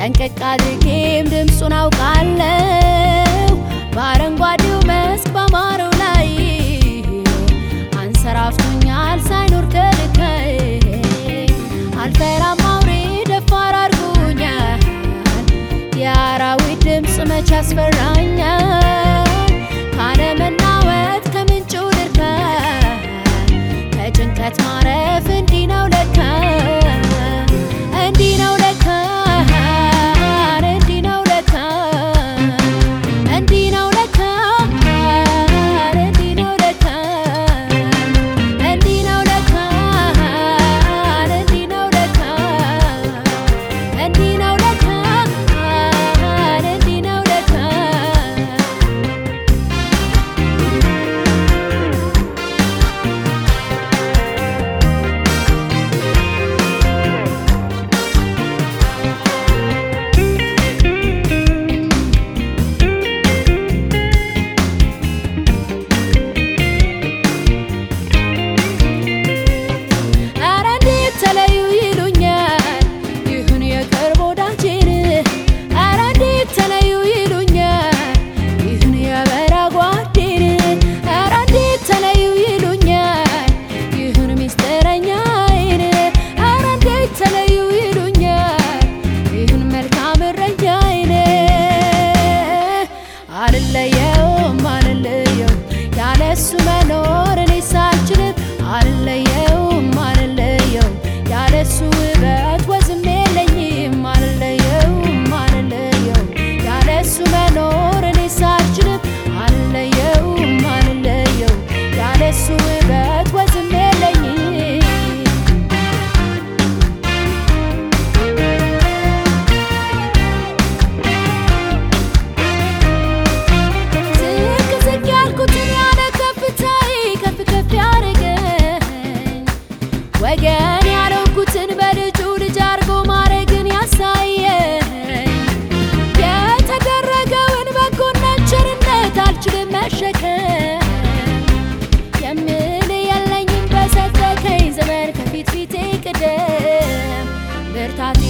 ጠንቀቅ አድርጌም ድምፁን አውቃለሁ። በአረንጓዴው መስክ በማረው ላይ አንሰራፍቶኛል ሳይኖር ከልካይ አልፈራም አውሬ ደፋር አድርጎኛል። የአራዊት ድምፅ መች አስፈራኝ? யார் የኔ ያደረኩትን በልጁ ልጅ አርጎ ማረግን ያሳየኝ። የተደረገውን በጎነት ቸርነት አልችልም መሸከም። የምል የለኝም በሰጠከኝ ዘመን ከፊት ፊቴ ቅደም። ብርታቴ